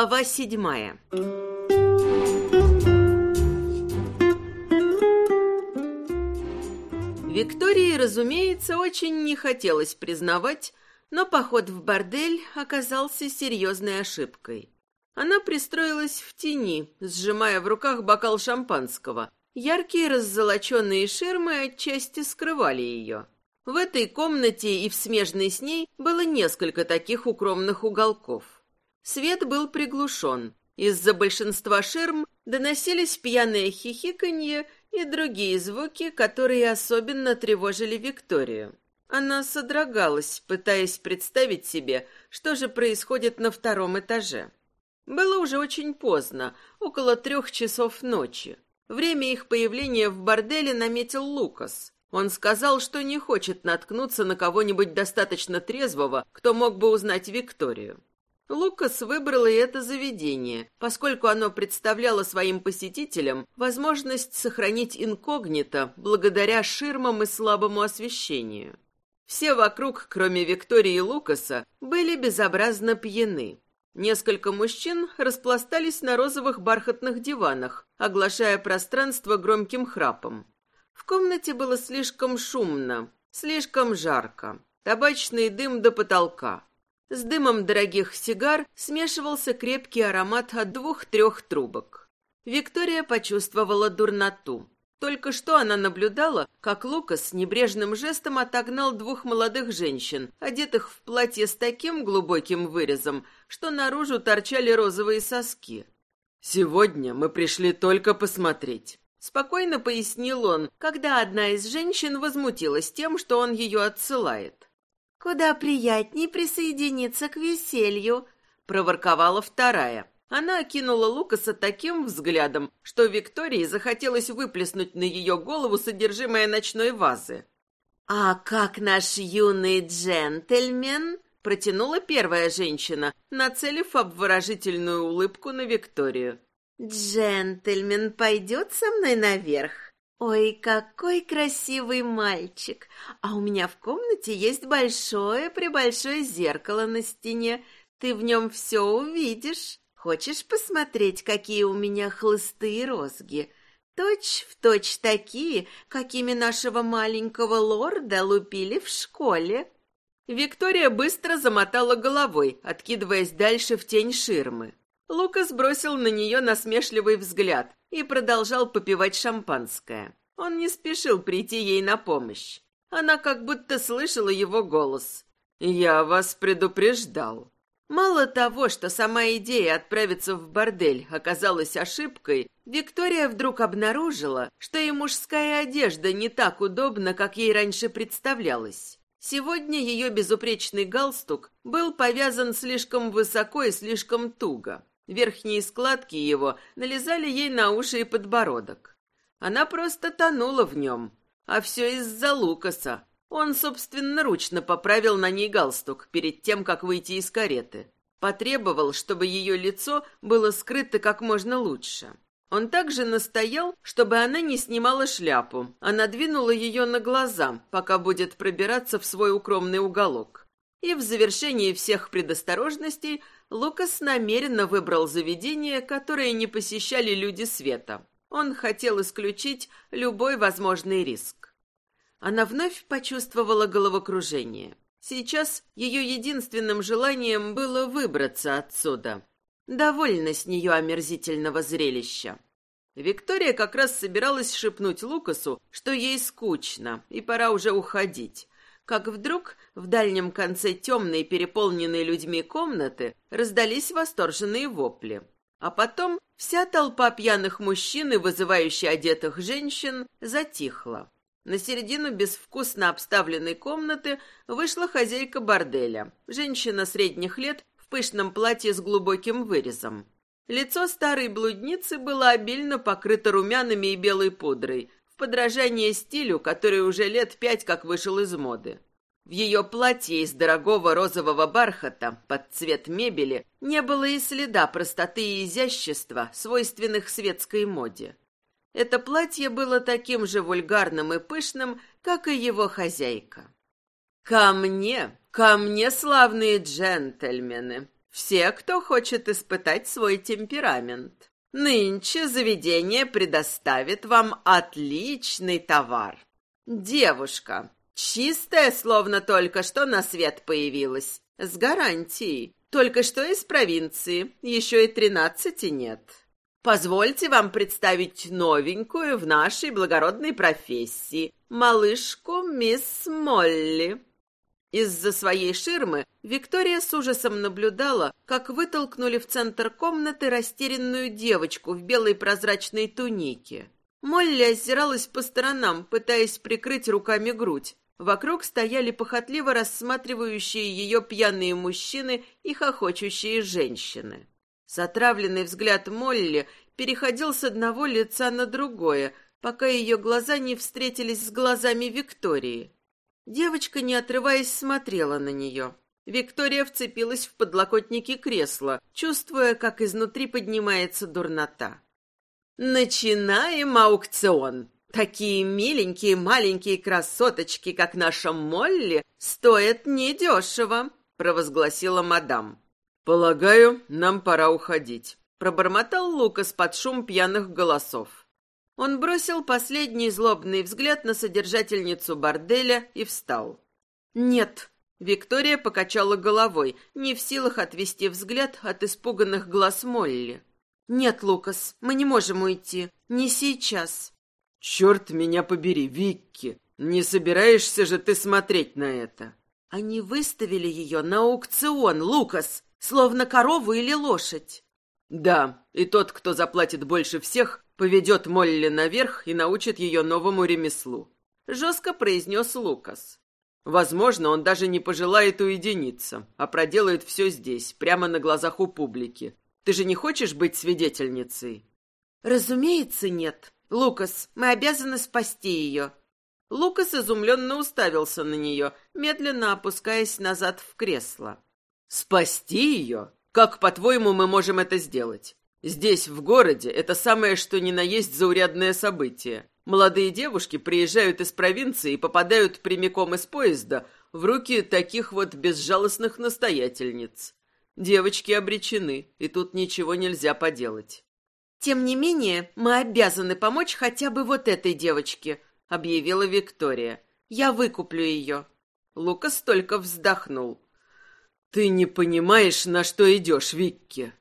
Глава седьмая Виктории, разумеется, очень не хотелось признавать, но поход в бордель оказался серьезной ошибкой. Она пристроилась в тени, сжимая в руках бокал шампанского. Яркие раззолоченные ширмы отчасти скрывали ее. В этой комнате и в смежной с ней было несколько таких укромных уголков. Свет был приглушен. Из-за большинства ширм доносились пьяное хихиканье и другие звуки, которые особенно тревожили Викторию. Она содрогалась, пытаясь представить себе, что же происходит на втором этаже. Было уже очень поздно, около трех часов ночи. Время их появления в борделе наметил Лукас. Он сказал, что не хочет наткнуться на кого-нибудь достаточно трезвого, кто мог бы узнать Викторию. Лукас выбрал и это заведение, поскольку оно представляло своим посетителям возможность сохранить инкогнито благодаря ширмам и слабому освещению. Все вокруг, кроме Виктории и Лукаса, были безобразно пьяны. Несколько мужчин распластались на розовых бархатных диванах, оглашая пространство громким храпом. В комнате было слишком шумно, слишком жарко. Табачный дым до потолка. С дымом дорогих сигар смешивался крепкий аромат от двух-трех трубок. Виктория почувствовала дурноту. Только что она наблюдала, как Лукас небрежным жестом отогнал двух молодых женщин, одетых в платье с таким глубоким вырезом, что наружу торчали розовые соски. «Сегодня мы пришли только посмотреть», — спокойно пояснил он, когда одна из женщин возмутилась тем, что он ее отсылает. «Куда приятней присоединиться к веселью», — проворковала вторая. Она окинула Лукаса таким взглядом, что Виктории захотелось выплеснуть на ее голову содержимое ночной вазы. «А как наш юный джентльмен?» — протянула первая женщина, нацелив обворожительную улыбку на Викторию. «Джентльмен пойдет со мной наверх? Ой, какой красивый мальчик! А у меня в комнате есть большое-пребольшое зеркало на стене. Ты в нем все увидишь». Хочешь посмотреть, какие у меня хлысты розги? Точь в точь такие, какими нашего маленького лорда лупили в школе. Виктория быстро замотала головой, откидываясь дальше в тень ширмы. Лукас бросил на нее насмешливый взгляд и продолжал попивать шампанское. Он не спешил прийти ей на помощь. Она как будто слышала его голос. «Я вас предупреждал». Мало того, что сама идея отправиться в бордель оказалась ошибкой, Виктория вдруг обнаружила, что и мужская одежда не так удобна, как ей раньше представлялось. Сегодня ее безупречный галстук был повязан слишком высоко и слишком туго. Верхние складки его налезали ей на уши и подбородок. Она просто тонула в нем. А все из-за Лукаса, он собственноручно поправил на ней галстук перед тем, как выйти из кареты. Потребовал, чтобы ее лицо было скрыто как можно лучше. Он также настоял, чтобы она не снимала шляпу, а надвинула ее на глаза, пока будет пробираться в свой укромный уголок. И в завершении всех предосторожностей Лукас намеренно выбрал заведение, которое не посещали люди света. Он хотел исключить любой возможный риск. Она вновь почувствовала головокружение. Сейчас ее единственным желанием было выбраться отсюда. Довольно с нее омерзительного зрелища. Виктория как раз собиралась шепнуть Лукасу, что ей скучно и пора уже уходить. Как вдруг в дальнем конце темной, переполненной людьми комнаты раздались восторженные вопли. А потом вся толпа пьяных мужчин и вызывающе одетых женщин затихла. На середину безвкусно обставленной комнаты вышла хозяйка борделя, женщина средних лет в пышном платье с глубоким вырезом. Лицо старой блудницы было обильно покрыто румянами и белой пудрой, подражание стилю, который уже лет пять как вышел из моды. В ее платье из дорогого розового бархата под цвет мебели не было и следа простоты и изящества, свойственных светской моде. Это платье было таким же вульгарным и пышным, как и его хозяйка. «Ко мне, ко мне, славные джентльмены!» Все, кто хочет испытать свой темперамент. Нынче заведение предоставит вам отличный товар. Девушка, чистая, словно только что на свет появилась, с гарантией. Только что из провинции, еще и тринадцати нет. Позвольте вам представить новенькую в нашей благородной профессии, малышку мисс Молли. Из-за своей ширмы Виктория с ужасом наблюдала, как вытолкнули в центр комнаты растерянную девочку в белой прозрачной тунике. Молли озиралась по сторонам, пытаясь прикрыть руками грудь. Вокруг стояли похотливо рассматривающие ее пьяные мужчины и хохочущие женщины. Сотравленный взгляд Молли переходил с одного лица на другое, пока ее глаза не встретились с глазами Виктории. Девочка, не отрываясь, смотрела на нее. Виктория вцепилась в подлокотники кресла, чувствуя, как изнутри поднимается дурнота. «Начинаем аукцион!» Такие миленькие маленькие красоточки, как наша Молли, стоят недешево, провозгласила мадам. Полагаю, нам пора уходить, пробормотал Лукас под шум пьяных голосов. Он бросил последний злобный взгляд на содержательницу борделя и встал. «Нет», — Виктория покачала головой, не в силах отвести взгляд от испуганных глаз Молли. «Нет, Лукас, мы не можем уйти. Не сейчас». «Черт меня побери, Викки! Не собираешься же ты смотреть на это?» Они выставили ее на аукцион, Лукас, словно корову или лошадь. Да, и тот, кто заплатит больше всех, поведет Молли наверх и научит ее новому ремеслу. Жестко произнес Лукас. Возможно, он даже не пожелает уединиться, а проделает все здесь, прямо на глазах у публики. Ты же не хочешь быть свидетельницей? Разумеется, нет. «Лукас, мы обязаны спасти ее». Лукас изумленно уставился на нее, медленно опускаясь назад в кресло. «Спасти ее? Как, по-твоему, мы можем это сделать? Здесь, в городе, это самое что ни на есть заурядное событие. Молодые девушки приезжают из провинции и попадают прямиком из поезда в руки таких вот безжалостных настоятельниц. Девочки обречены, и тут ничего нельзя поделать. «Тем не менее, мы обязаны помочь хотя бы вот этой девочке», — объявила Виктория. «Я выкуплю ее». Лукас только вздохнул. «Ты не понимаешь, на что идешь, Викки».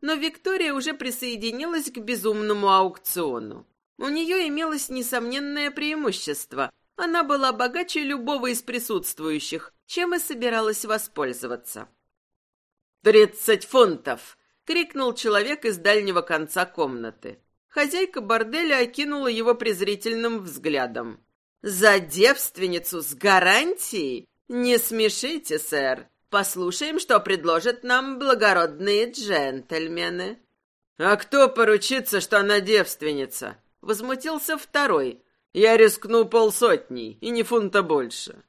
Но Виктория уже присоединилась к безумному аукциону. У нее имелось несомненное преимущество. Она была богаче любого из присутствующих, чем и собиралась воспользоваться. «Тридцать фунтов!» крикнул человек из дальнего конца комнаты. Хозяйка борделя окинула его презрительным взглядом. «За девственницу с гарантией? Не смешите, сэр. Послушаем, что предложат нам благородные джентльмены». «А кто поручится, что она девственница?» Возмутился второй. «Я рискну полсотни, и не фунта больше».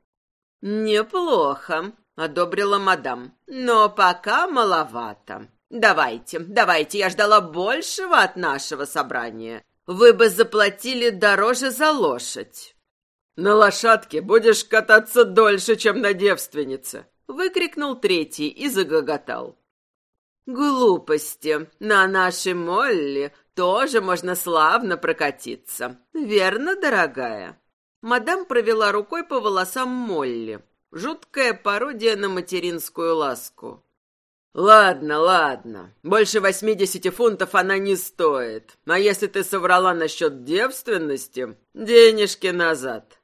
«Неплохо», — одобрила мадам. «Но пока маловато. «Давайте, давайте, я ждала большего от нашего собрания. Вы бы заплатили дороже за лошадь». «На лошадке будешь кататься дольше, чем на девственнице», — выкрикнул третий и загоготал. «Глупости. На нашей Молли тоже можно славно прокатиться. Верно, дорогая?» Мадам провела рукой по волосам Молли. Жуткая пародия на материнскую ласку. «Ладно, ладно. Больше восьмидесяти фунтов она не стоит. А если ты соврала насчет девственности, денежки назад».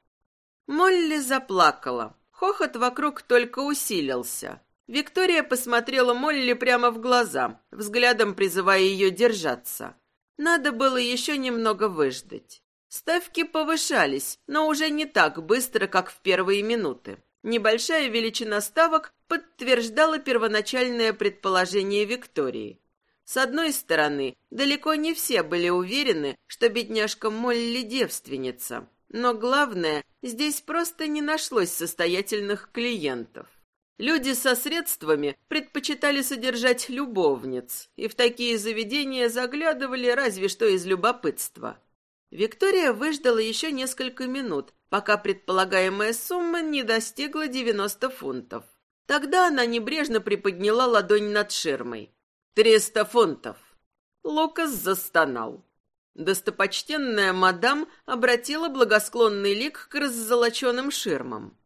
Молли заплакала. Хохот вокруг только усилился. Виктория посмотрела Молли прямо в глаза, взглядом призывая ее держаться. Надо было еще немного выждать. Ставки повышались, но уже не так быстро, как в первые минуты. Небольшая величина ставок подтверждала первоначальное предположение Виктории. С одной стороны, далеко не все были уверены, что бедняжка Молли девственница. Но главное, здесь просто не нашлось состоятельных клиентов. Люди со средствами предпочитали содержать любовниц, и в такие заведения заглядывали разве что из любопытства. Виктория выждала еще несколько минут, пока предполагаемая сумма не достигла 90 фунтов. Тогда она небрежно приподняла ладонь над ширмой. «Триста фунтов!» Лукас застонал. Достопочтенная мадам обратила благосклонный лик к раззолоченным ширмам.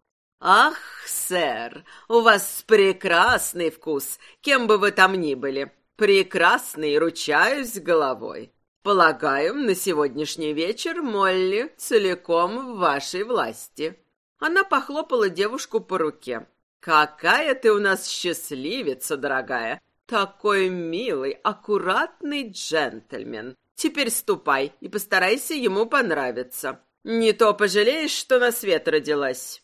«Ах, сэр, у вас прекрасный вкус, кем бы вы там ни были. Прекрасный, ручаюсь головой. Полагаю, на сегодняшний вечер Молли целиком в вашей власти». Она похлопала девушку по руке. «Какая ты у нас счастливица, дорогая! Такой милый, аккуратный джентльмен. Теперь ступай и постарайся ему понравиться. Не то пожалеешь, что на свет родилась».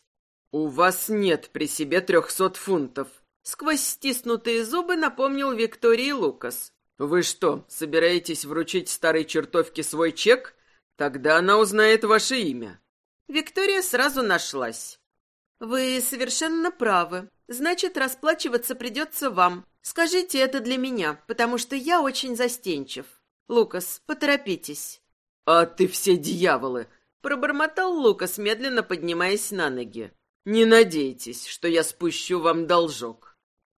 «У вас нет при себе трехсот фунтов», — сквозь стиснутые зубы напомнил Виктории Лукас. «Вы что, собираетесь вручить старой чертовке свой чек? Тогда она узнает ваше имя». Виктория сразу нашлась. «Вы совершенно правы. Значит, расплачиваться придется вам. Скажите это для меня, потому что я очень застенчив. Лукас, поторопитесь». «А ты все дьяволы!» — пробормотал Лукас, медленно поднимаясь на ноги. «Не надейтесь, что я спущу вам должок».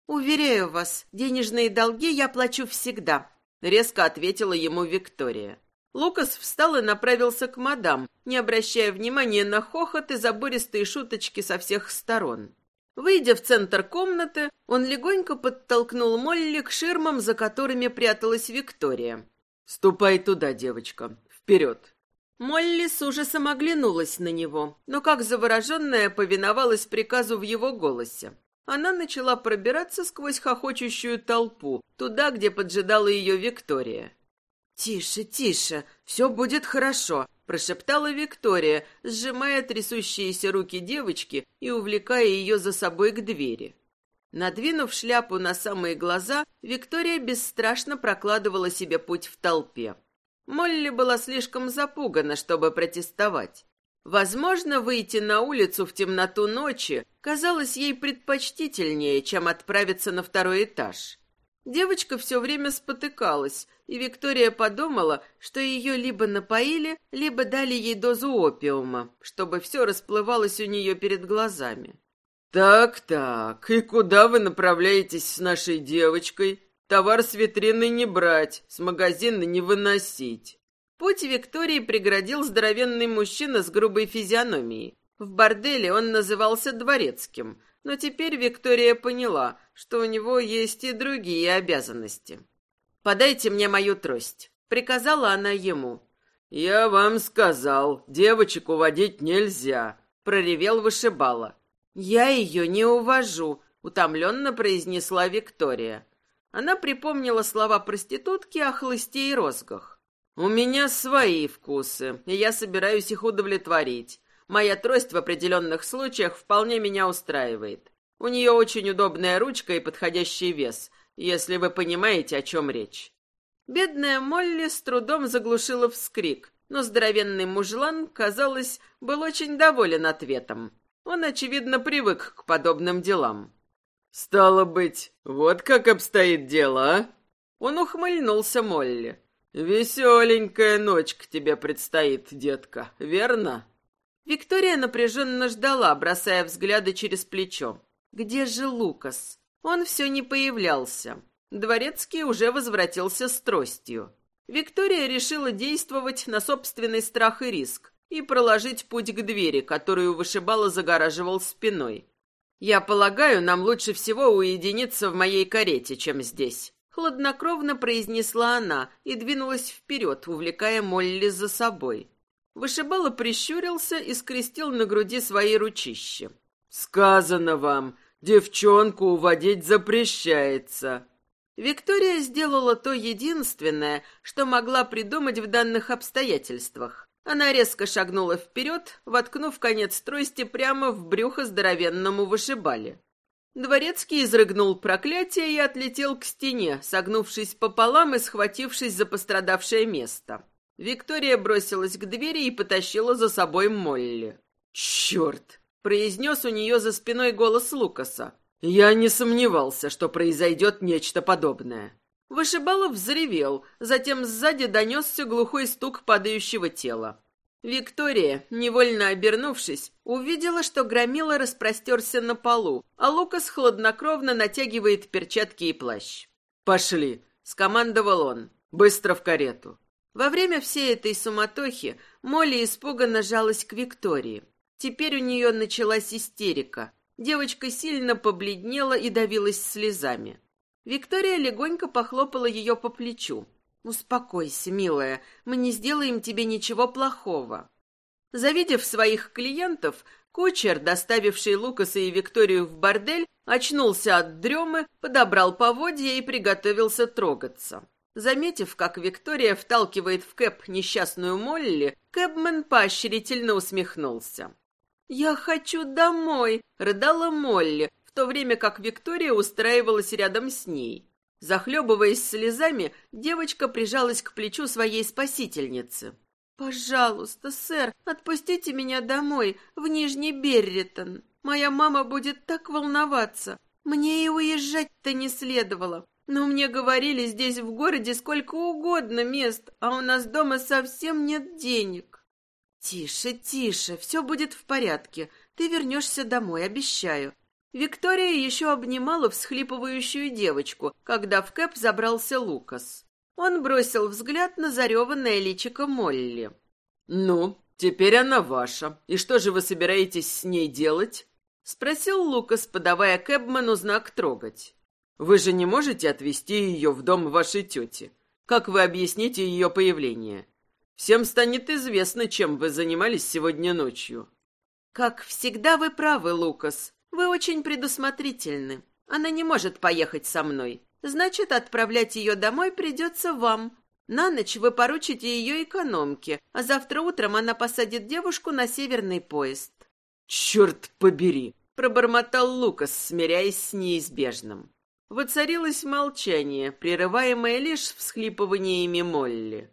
«Уверяю вас, денежные долги я плачу всегда», — резко ответила ему Виктория. Лукас встал и направился к мадам, не обращая внимания на хохот и забористые шуточки со всех сторон. Выйдя в центр комнаты, он легонько подтолкнул Молли к ширмам, за которыми пряталась Виктория. «Ступай туда, девочка, вперед!» Молли с ужасом оглянулась на него, но как завороженная повиновалась приказу в его голосе. Она начала пробираться сквозь хохочущую толпу, туда, где поджидала ее Виктория. «Тише, тише, все будет хорошо», – прошептала Виктория, сжимая трясущиеся руки девочки и увлекая ее за собой к двери. Надвинув шляпу на самые глаза, Виктория бесстрашно прокладывала себе путь в толпе. Молли была слишком запугана, чтобы протестовать. Возможно, выйти на улицу в темноту ночи казалось ей предпочтительнее, чем отправиться на второй этаж. Девочка все время спотыкалась, и Виктория подумала, что ее либо напоили, либо дали ей дозу опиума, чтобы все расплывалось у нее перед глазами. «Так-так, и куда вы направляетесь с нашей девочкой? Товар с витрины не брать, с магазина не выносить». Путь Виктории преградил здоровенный мужчина с грубой физиономией. В борделе он назывался дворецким – но теперь Виктория поняла, что у него есть и другие обязанности. «Подайте мне мою трость», — приказала она ему. «Я вам сказал, девочек уводить нельзя», — проревел вышибала. «Я ее не увожу», — утомленно произнесла Виктория. Она припомнила слова проститутки о хлысте и розгах. «У меня свои вкусы, и я собираюсь их удовлетворить. Моя трость в определенных случаях вполне меня устраивает. У нее очень удобная ручка и подходящий вес, если вы понимаете, о чем речь. Бедная Молли с трудом заглушила вскрик, но здоровенный мужлан, казалось, был очень доволен ответом. Он, очевидно, привык к подобным делам. «Стало быть, вот как обстоит дело, а?» Он ухмыльнулся Молли. «Веселенькая ночка тебе предстоит, детка, верно?» Виктория напряженно ждала, бросая взгляды через плечо. Где же Лукас? Он все не появлялся. Дворецкий уже возвратился с тростью. Виктория решила действовать на собственный страх и риск и проложить путь к двери, которую вышибала загораживал спиной. «Я полагаю, нам лучше всего уединиться в моей карете, чем здесь», — хладнокровно произнесла она и двинулась вперед, увлекая Молли за собой. Вышибала прищурился и скрестил на груди свои ручища. «Сказано вам, девчонку уводить запрещается». Виктория сделала то единственное, что могла придумать в данных обстоятельствах. Она резко шагнула вперед, воткнув конец трости прямо в брюхо здоровенному вышибале. Дворецкий изрыгнул проклятие и отлетел к стене, согнувшись пополам и схватившись за пострадавшее место. Виктория бросилась к двери и потащила за собой Молли. «Черт!» — произнес у нее за спиной голос Лукаса. «Я не сомневался, что произойдет нечто подобное». Вышибалов взревел, затем сзади донесся глухой стук падающего тела. Виктория, невольно обернувшись, увидела, что Громила распростерся на полу, а Лукас хладнокровно натягивает перчатки и плащ. «Пошли!» — скомандовал он. «Быстро в карету!» Во время всей этой суматохи Молли испуганно жалась к Виктории. Теперь у нее началась истерика. Девочка сильно побледнела и давилась слезами. Виктория легонько похлопала ее по плечу. «Успокойся, милая, мы не сделаем тебе ничего плохого». Завидев своих клиентов, кучер, доставивший Лукаса и Викторию в бордель, очнулся от дремы, подобрал поводья и приготовился трогаться. Заметив, как Виктория вталкивает в кэп несчастную Молли, Кэбмен поощрительно усмехнулся. «Я хочу домой!» — рыдала Молли, то время как Виктория устраивалась рядом с ней. Захлебываясь слезами, девочка прижалась к плечу своей спасительницы. «Пожалуйста, сэр, отпустите меня домой, в Нижний Берритон. Моя мама будет так волноваться. Мне и уезжать-то не следовало. Но мне говорили, здесь в городе сколько угодно мест, а у нас дома совсем нет денег». «Тише, тише, все будет в порядке. Ты вернешься домой, обещаю. Виктория еще обнимала всхлипывающую девочку, когда в кэп забрался Лукас. Он бросил взгляд на зареванное личико Молли. «Ну, теперь она ваша. И что же вы собираетесь с ней делать?» — спросил Лукас, подавая Кэбману знак «трогать». «Вы же не можете отвезти ее в дом вашей тети. Как вы объясните ее появление? Всем станет известно, чем вы занимались сегодня ночью». «Как всегда вы правы, Лукас», вы очень предусмотрительны. Она не может поехать со мной. Значит, отправлять ее домой придется вам. На ночь вы поручите ее экономке, а завтра утром она посадит девушку на северный поезд». «Черт побери!» — пробормотал Лукас, смиряясь с неизбежным. Воцарилось молчание, прерываемое лишь всхлипываниями Молли.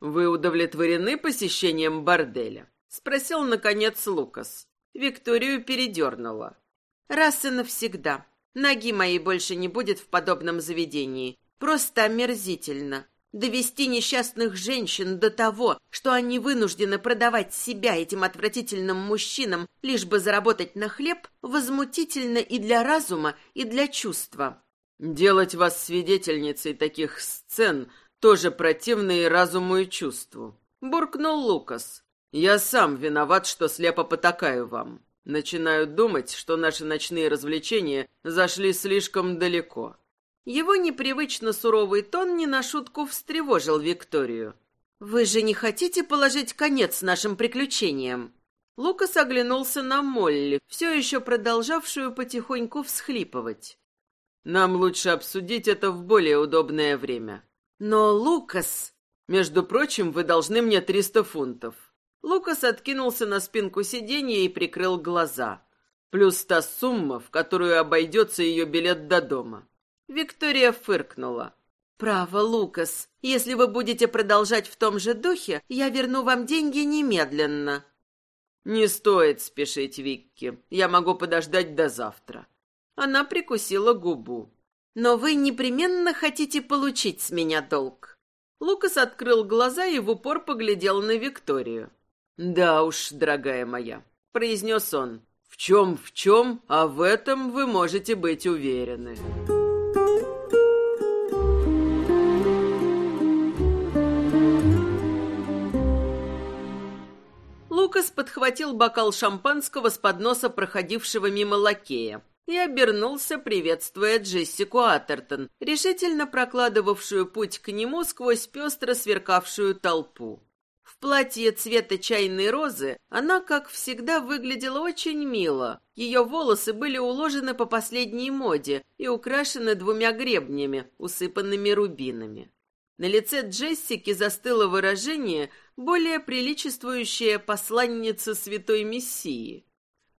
«Вы удовлетворены посещением борделя?» — спросил, наконец, Лукас. Викторию передернула. Раз и навсегда. Ноги моей больше не будет в подобном заведении. Просто омерзительно. Довести несчастных женщин до того, что они вынуждены продавать себя этим отвратительным мужчинам, лишь бы заработать на хлеб, возмутительно и для разума, и для чувства. Делать вас свидетельницей таких сцен тоже противно и разуму и чувству. Буркнул Лукас. Я сам виноват, что слепо потакаю вам. Начинаю думать, что наши ночные развлечения зашли слишком далеко. Его непривычно суровый тон не на шутку встревожил Викторию. «Вы же не хотите положить конец нашим приключениям?» Лукас оглянулся на Молли, все еще продолжавшую потихоньку всхлипывать. «Нам лучше обсудить это в более удобное время». «Но, Лукас...» «Между прочим, вы должны мне триста фунтов». Лукас откинулся на спинку сиденья и прикрыл глаза. Плюс та сумма, в которую обойдется ее билет до дома. Виктория фыркнула. «Право, Лукас, если вы будете продолжать в том же духе, я верну вам деньги немедленно». «Не стоит спешить, Викки. Я могу подождать до завтра». Она прикусила губу. «Но вы непременно хотите получить с меня долг». Лукас открыл глаза и в упор поглядел на Викторию. «Да уж, дорогая моя», — произнес он, — «в чем, в чем, а в этом вы можете быть уверены». Лукас подхватил бокал шампанского с подноса проходившего мимо лакея и обернулся, приветствуя Джессику Атертон, решительно прокладывавшую путь к нему сквозь пестро сверкавшую толпу платье цвета чайной розы она, как всегда, выглядела очень мило. Ее волосы были уложены по последней моде и украшены двумя гребнями, усыпанными рубинами. На лице Джессики застыло выражение, более приличествующее посланнице святой Мессии.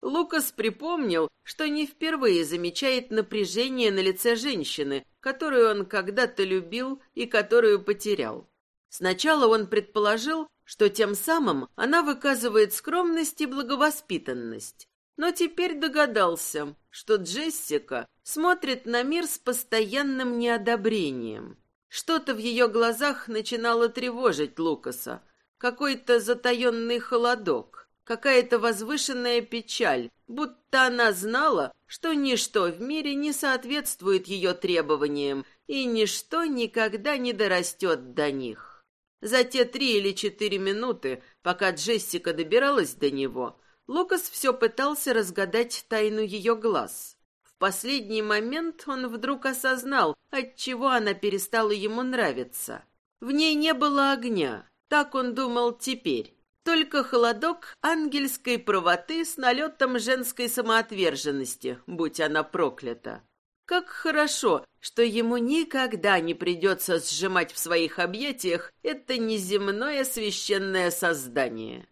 Лукас припомнил, что не впервые замечает напряжение на лице женщины, которую он когда-то любил и которую потерял. Сначала он предположил, что тем самым она выказывает скромность и благовоспитанность. Но теперь догадался, что Джессика смотрит на мир с постоянным неодобрением. Что-то в ее глазах начинало тревожить Лукаса. какой-то затаенный холодок, какая-то возвышенная печаль, будто она знала, что ничто в мире не соответствует ее требованиям, и ничто никогда не дорастет до них. За те три или четыре минуты, пока Джессика добиралась до него, Лукас все пытался разгадать тайну ее глаз. В последний момент он вдруг осознал, отчего она перестала ему нравиться. В ней не было огня, так он думал теперь. Только холодок ангельской правоты с налетом женской самоотверженности, будь она проклята. Как хорошо, что ему никогда не придется сжимать в своих объятиях это неземное священное создание.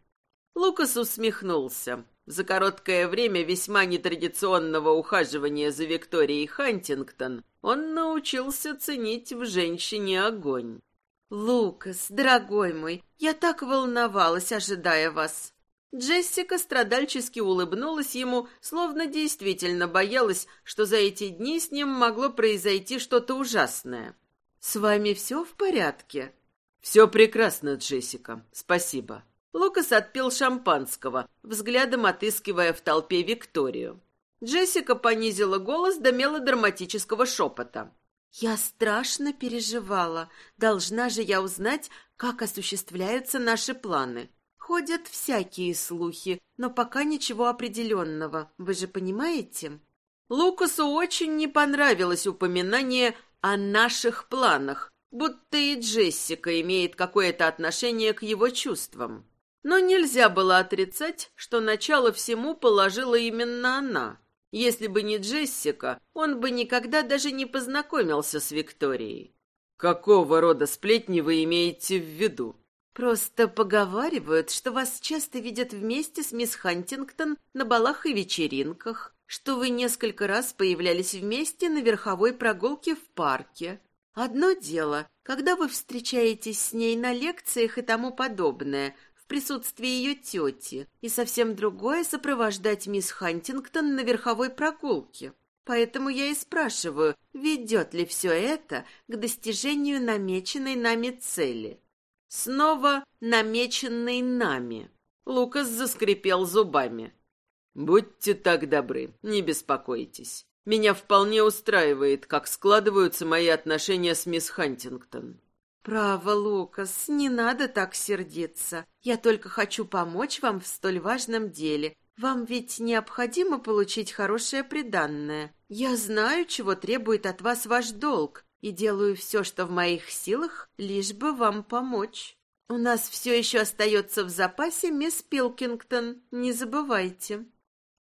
Лукас усмехнулся. За короткое время весьма нетрадиционного ухаживания за Викторией Хантингтон он научился ценить в женщине огонь. «Лукас, дорогой мой, я так волновалась, ожидая вас». Джессика страдальчески улыбнулась ему, словно действительно боялась, что за эти дни с ним могло произойти что-то ужасное. «С вами все в порядке?» «Все прекрасно, Джессика. Спасибо». Лукас отпил шампанского, взглядом отыскивая в толпе Викторию. Джессика понизила голос до мелодраматического шепота. «Я страшно переживала. Должна же я узнать, как осуществляются наши планы. Ходят всякие слухи, но пока ничего определенного. Вы же понимаете?» Лукасу очень не понравилось упоминание о наших планах, будто и Джессика имеет какое-то отношение к его чувствам. Но нельзя было отрицать, что начало всему положила именно она. Если бы не Джессика, он бы никогда даже не познакомился с Викторией. «Какого рода сплетни вы имеете в виду?» «Просто поговаривают, что вас часто видят вместе с мисс Хантингтон на балах и вечеринках, что вы несколько раз появлялись вместе на верховой прогулке в парке. Одно дело, когда вы встречаетесь с ней на лекциях и тому подобное, присутствии ее тети, и совсем другое сопровождать мисс Хантингтон на верховой прогулке. Поэтому я и спрашиваю, ведет ли все это к достижению намеченной нами цели. Снова намеченной нами. Лукас заскрипел зубами. «Будьте так добры, не беспокойтесь. Меня вполне устраивает, как складываются мои отношения с мисс Хантингтон. «Право, Лукас, не надо так сердиться. Я только хочу помочь вам в столь важном деле. Вам ведь необходимо получить хорошее приданное. Я знаю, чего требует от вас ваш долг, и делаю все, что в моих силах, лишь бы вам помочь. У нас все еще остается в запасе мисс Пилкингтон, не забывайте».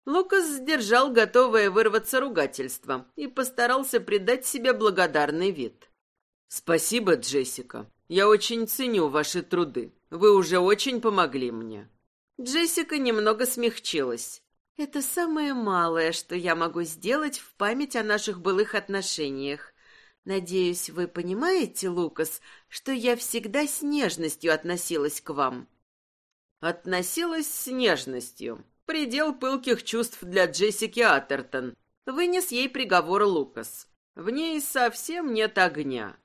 Лукас сдержал готовое вырваться ругательство и постарался придать себе благодарный вид. «Спасибо, Джессика. Я очень ценю ваши труды. Вы уже очень помогли мне». Джессика немного смягчилась. «Это самое малое, что я могу сделать в память о наших былых отношениях. Надеюсь, вы понимаете, Лукас, что я всегда с нежностью относилась к вам». Относилась с нежностью. Предел пылких чувств для Джессики Атертон. Вынес ей приговор Лукас. В ней совсем нет огня.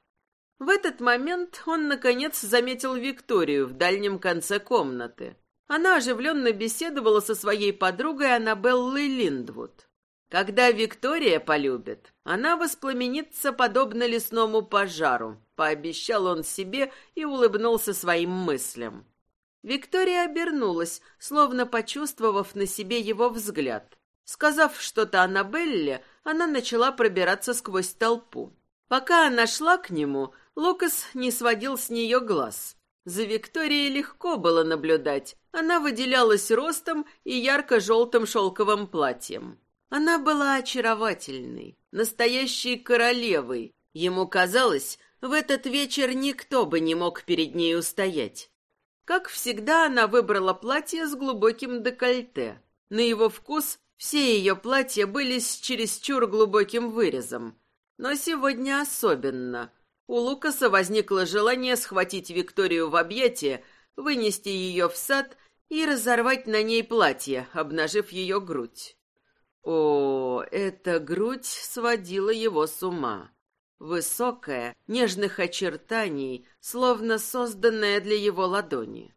В этот момент он, наконец, заметил Викторию в дальнем конце комнаты. Она оживленно беседовала со своей подругой Аннабеллой Линдвуд. Когда Виктория полюбит, она воспламенится подобно лесному пожару, пообещал он себе и улыбнулся своим мыслям. Виктория обернулась, словно почувствовав на себе его взгляд. Сказав что-то Аннабелле, она начала пробираться сквозь толпу. Пока она шла к нему, Лукас не сводил с нее глаз. За Викторией легко было наблюдать. Она выделялась ростом и ярко-желтым шелковым платьем. Она была очаровательной, настоящей королевой. Ему казалось, в этот вечер никто бы не мог перед ней устоять. Как всегда, она выбрала платье с глубоким декольте. На его вкус все ее платья были с чересчур глубоким вырезом. Но сегодня особенно – у Лукаса возникло желание схватить Викторию в объятия, вынести ее в сад и разорвать на ней платье, обнажив ее грудь. О, эта грудь сводила его с ума. Высокая, нежных очертаний, словно созданная для его ладони.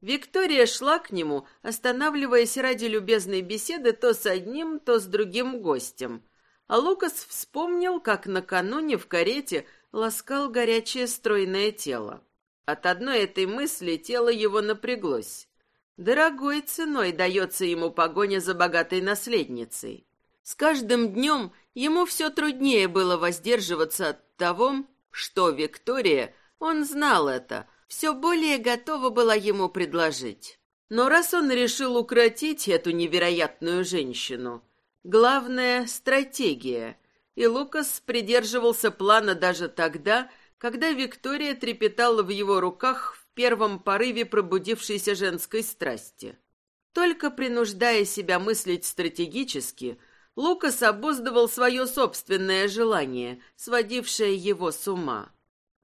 Виктория шла к нему, останавливаясь ради любезной беседы то с одним, то с другим гостем. А Лукас вспомнил, как накануне в карете ласкал горячее стройное тело. От одной этой мысли тело его напряглось. Дорогой ценой дается ему погоня за богатой наследницей. С каждым днем ему все труднее было воздерживаться от того, что Виктория, он знал это, все более готова была ему предложить. Но раз он решил укротить эту невероятную женщину, главное — стратегия. И Лукас придерживался плана даже тогда, когда Виктория трепетала в его руках в первом порыве пробудившейся женской страсти. Только принуждая себя мыслить стратегически, Лукас обуздывал свое собственное желание, сводившее его с ума.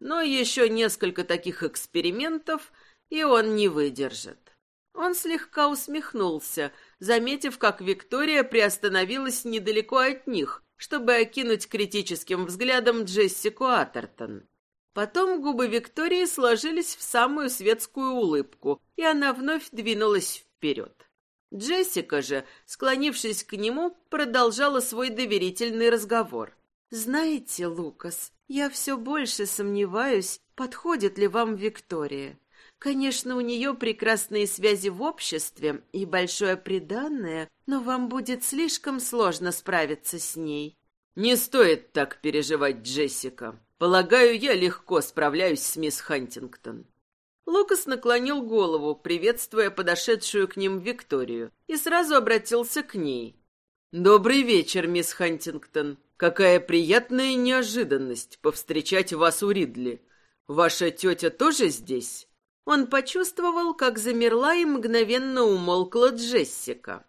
Но еще несколько таких экспериментов, и он не выдержит. Он слегка усмехнулся, заметив, как Виктория приостановилась недалеко от них, чтобы окинуть критическим взглядом Джессику Атертон. Потом губы Виктории сложились в самую светскую улыбку, и она вновь двинулась вперед. Джессика же, склонившись к нему, продолжала свой доверительный разговор. «Знаете, Лукас, я все больше сомневаюсь, подходит ли вам Виктория. Конечно, у нее прекрасные связи в обществе и большое преданное, но вам будет слишком сложно справиться с ней». «Не стоит так переживать, Джессика. Полагаю, я легко справляюсь с мисс Хантингтон». Лукас наклонил голову, приветствуя подошедшую к ним Викторию, и сразу обратился к ней. «Добрый вечер, мисс Хантингтон. Какая приятная неожиданность повстречать вас у Ридли. Ваша тетя тоже здесь?» Он почувствовал, как замерла и мгновенно умолкла Джессика.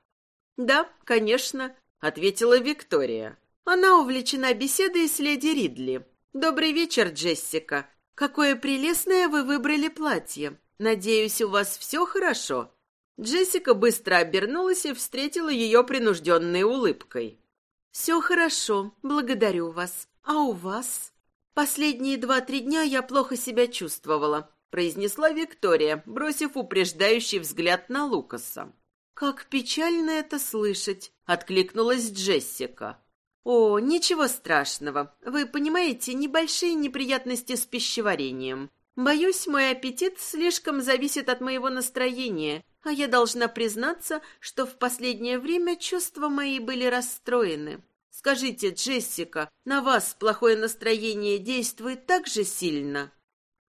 «Да, конечно», — ответила Виктория. «Она увлечена беседой с леди Ридли. Добрый вечер, Джессика. Какое прелестное вы выбрали платье. Надеюсь, у вас все хорошо». Джессика быстро обернулась и встретила ее принужденной улыбкой. «Все хорошо, благодарю вас. А у вас?» «Последние два-три дня я плохо себя чувствовала», — произнесла Виктория, бросив упреждающий взгляд на Лукаса. «Как печально это слышать», — откликнулась Джессика. «О, ничего страшного. Вы понимаете, небольшие неприятности с пищеварением. Боюсь, мой аппетит слишком зависит от моего настроения, а я должна признаться, что в последнее время чувства мои были расстроены. Скажите, Джессика, на вас плохое настроение действует так же сильно?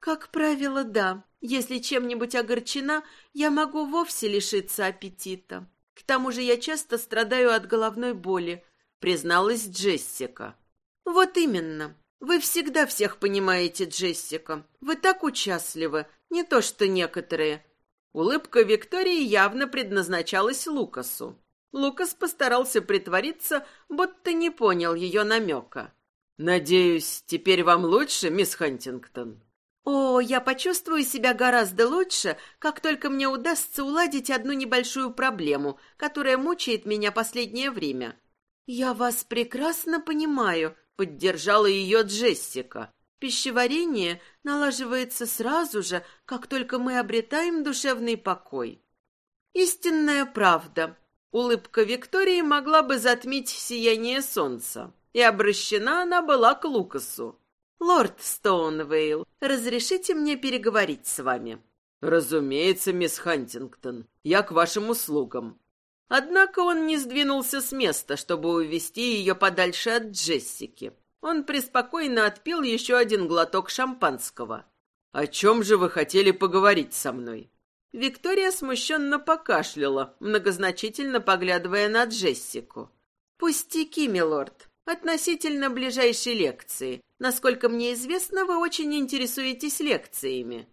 Как правило, да. Если чем-нибудь огорчена, я могу вовсе лишиться аппетита. К тому же я часто страдаю от головной боли, призналась Джессика. Вот именно. Вы всегда всех понимаете, Джессика. Вы так участливы, не то что некоторые. Улыбка Виктории явно предназначалась Лукасу. Лукас постарался притвориться, будто не понял ее намека. «Надеюсь, теперь вам лучше, мисс Хантингтон?» «О, я почувствую себя гораздо лучше, как только мне удастся уладить одну небольшую проблему, которая мучает меня последнее время». «Я вас прекрасно понимаю», — поддержала ее Джессика. Пищеварение налаживается сразу же, как только мы обретаем душевный покой. Истинная правда. Улыбка Виктории могла бы затмить сияние солнца, и обращена она была к Лукасу. «Лорд Стоунвейл, разрешите мне переговорить с вами?» «Разумеется, мисс Хантингтон, я к вашим услугам». Однако он не сдвинулся с места, чтобы увести ее подальше от Джессики. Он преспокойно отпил еще один глоток шампанского. «О чем же вы хотели поговорить со мной?» Виктория смущенно покашляла, многозначительно поглядывая на Джессику. «Пустяки, милорд. Относительно ближайшей лекции. Насколько мне известно, вы очень интересуетесь лекциями».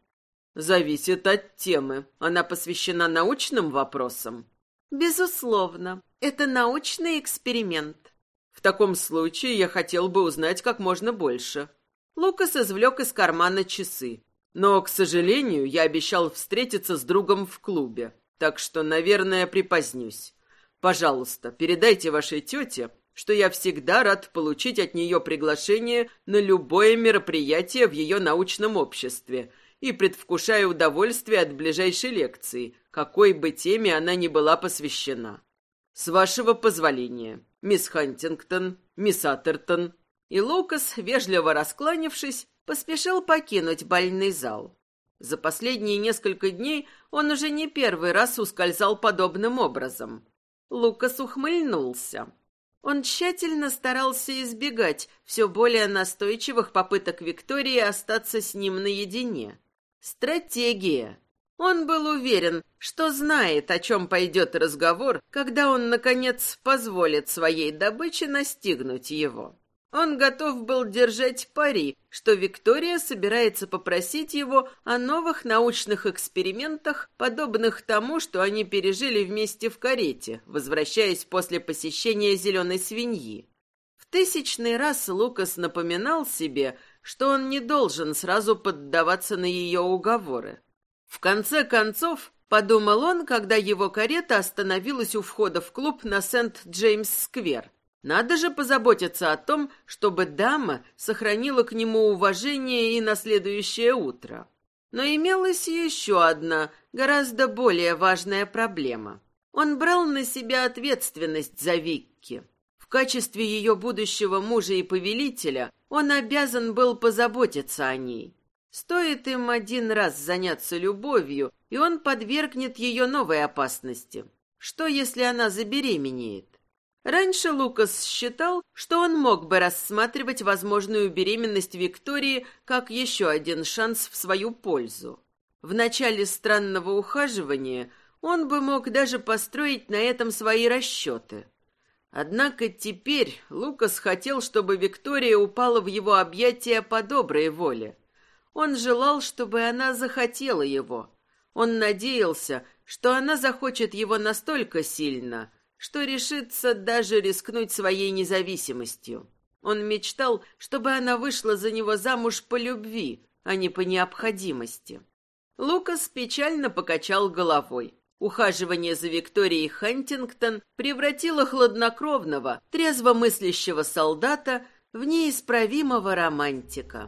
«Зависит от темы. Она посвящена научным вопросам?» «Безусловно. Это научный эксперимент. В таком случае я хотел бы узнать как можно больше. Лукас извлек из кармана часы. Но, к сожалению, я обещал встретиться с другом в клубе, так что, наверное, припозднюсь. Пожалуйста, передайте вашей тете, что я всегда рад получить от нее приглашение на любое мероприятие в ее научном обществе и предвкушаю удовольствие от ближайшей лекции, какой бы теме она ни была посвящена. С вашего позволения, мисс Хантингтон, мисс Атертон. И Лукас, вежливо раскланившись, поспешил покинуть больный зал. За последние несколько дней он уже не первый раз ускользал подобным образом. Лукас ухмыльнулся. Он тщательно старался избегать все более настойчивых попыток Виктории остаться с ним наедине. Стратегия. Он был уверен, что знает, о чем пойдет разговор, когда он, наконец, позволит своей добыче настигнуть его. Он готов был держать пари, что Виктория собирается попросить его о новых научных экспериментах, подобных тому, что они пережили вместе в карете, возвращаясь после посещения зеленой свиньи. В тысячный раз Лукас напоминал себе, что он не должен сразу поддаваться на ее уговоры. В конце концов, подумал он, когда его карета остановилась у входа в клуб на Сент-Джеймс-сквер, надо же позаботиться о том, чтобы дама сохранила к нему уважение и на следующее утро. Но имелась еще одна, гораздо более важная проблема. Он брал на себя ответственность за Викки. В качестве ее будущего мужа и повелителя он обязан был позаботиться о ней. Стоит им один раз заняться любовью, и он подвергнет ее новой опасности. Что, если она забеременеет? Раньше Лукас считал, что он мог бы рассматривать возможную беременность Виктории как еще один шанс в свою пользу. В начале странного ухаживания он бы мог даже построить на этом свои расчеты. Однако теперь Лукас хотел, чтобы Виктория упала в его объятия по доброй воле. Он желал, чтобы она захотела его. Он надеялся, что она захочет его настолько сильно, что решится даже рискнуть своей независимостью. Он мечтал, чтобы она вышла за него замуж по любви, а не по необходимости. Лукас печально покачал головой. Ухаживание за Викторией Хантингтон превратило хладнокровного, трезвомыслящего солдата в неисправимого романтика.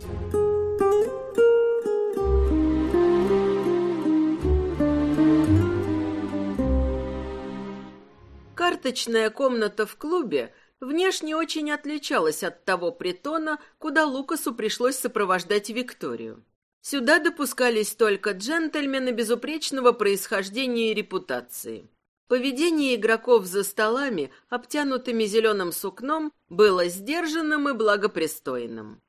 Карточная комната в клубе внешне очень отличалась от того притона, куда Лукасу пришлось сопровождать Викторию. Сюда допускались только джентльмены безупречного происхождения и репутации. Поведение игроков за столами, обтянутыми зеленым сукном, было сдержанным и благопристойным.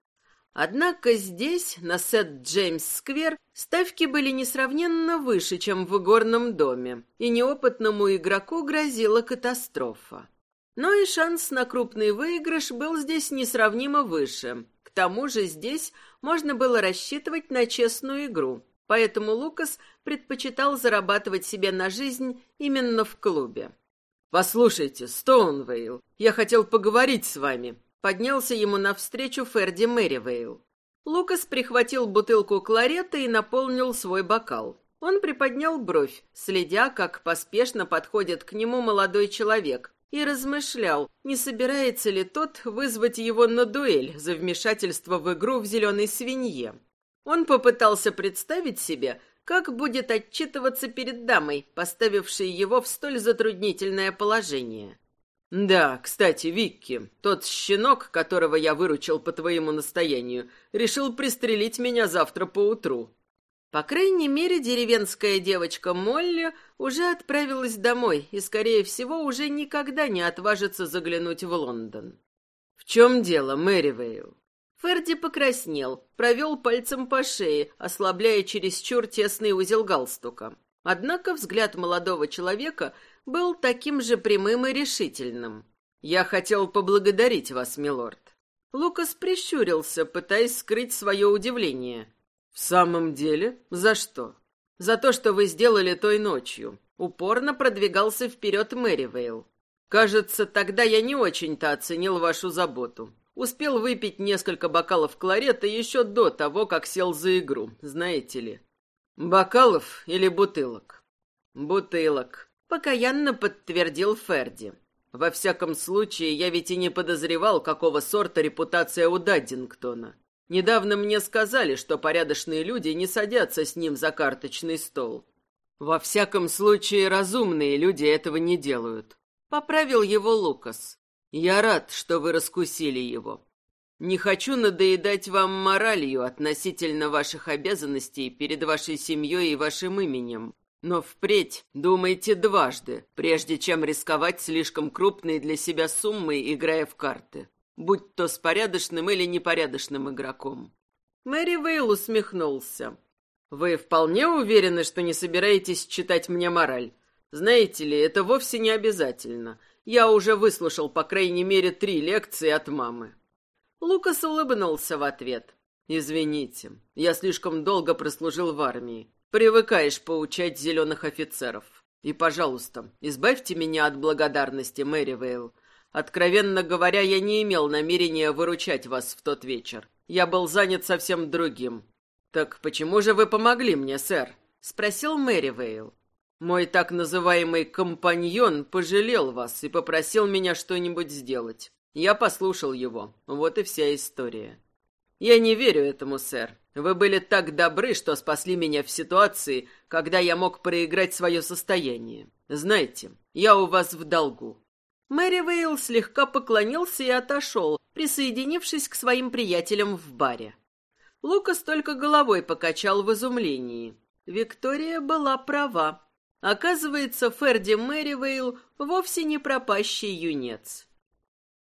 Однако здесь, на Сет-Джеймс-сквер, ставки были несравненно выше, чем в игорном доме, и неопытному игроку грозила катастрофа. Но и шанс на крупный выигрыш был здесь несравнимо выше. К тому же здесь можно было рассчитывать на честную игру, поэтому Лукас предпочитал зарабатывать себе на жизнь именно в клубе. «Послушайте, Стоунвейл, я хотел поговорить с вами», Поднялся ему навстречу Ферди Мэривейл. Лукас прихватил бутылку кларета и наполнил свой бокал. Он приподнял бровь, следя, как поспешно подходит к нему молодой человек, и размышлял, не собирается ли тот вызвать его на дуэль за вмешательство в игру в зеленой свинье. Он попытался представить себе, как будет отчитываться перед дамой, поставившей его в столь затруднительное положение. «Да, кстати, Викки, тот щенок, которого я выручил по твоему настоянию, решил пристрелить меня завтра поутру». По крайней мере, деревенская девочка Молли уже отправилась домой и, скорее всего, уже никогда не отважится заглянуть в Лондон. «В чем дело, Мэривейл?» Ферди покраснел, провел пальцем по шее, ослабляя чересчур тесный узел галстука. Однако взгляд молодого человека был таким же прямым и решительным. «Я хотел поблагодарить вас, милорд». Лукас прищурился, пытаясь скрыть свое удивление. «В самом деле? За что?» «За то, что вы сделали той ночью». Упорно продвигался вперед Мэривейл. «Кажется, тогда я не очень-то оценил вашу заботу. Успел выпить несколько бокалов кларета еще до того, как сел за игру, знаете ли». «Бокалов или бутылок?» «Бутылок», Покаянно подтвердил Ферди. Во всяком случае, я ведь и не подозревал, какого сорта репутация у Даддингтона. Недавно мне сказали, что порядочные люди не садятся с ним за карточный стол. Во всяком случае, разумные люди этого не делают. Поправил его Лукас. Я рад, что вы раскусили его. Не хочу надоедать вам моралью относительно ваших обязанностей перед вашей семьей и вашим именем. Но впредь думайте дважды, прежде чем рисковать слишком крупной для себя суммой, играя в карты будь то с порядочным или непорядочным игроком. Мэри Вейл усмехнулся. «Вы вполне уверены, что не собираетесь читать мне мораль? Знаете ли, это вовсе не обязательно. Я уже выслушал по крайней мере три лекции от мамы». Лукас улыбнулся в ответ. «Извините, я слишком долго прослужил в армии. Привыкаешь поучать зеленых офицеров. И, пожалуйста, избавьте меня от благодарности, Мэри Вейл. Откровенно говоря, я не имел намерения выручать вас в тот вечер. Я был занят совсем другим. Так почему же вы помогли мне, сэр? спросил Мэривейл. Мой так называемый компаньон пожалел вас и попросил меня что-нибудь сделать. Я послушал его. Вот и вся история. Я не верю этому, сэр. Вы были так добры, что спасли меня в ситуации, когда я мог проиграть свое состояние. Знаете, я у вас в долгу. Мэри Вейл слегка поклонился и отошел, присоединившись к своим приятелям в баре. Лукас только головой покачал в изумлении. Виктория была права. Оказывается, Ферди Мэривейл вовсе не пропащий юнец.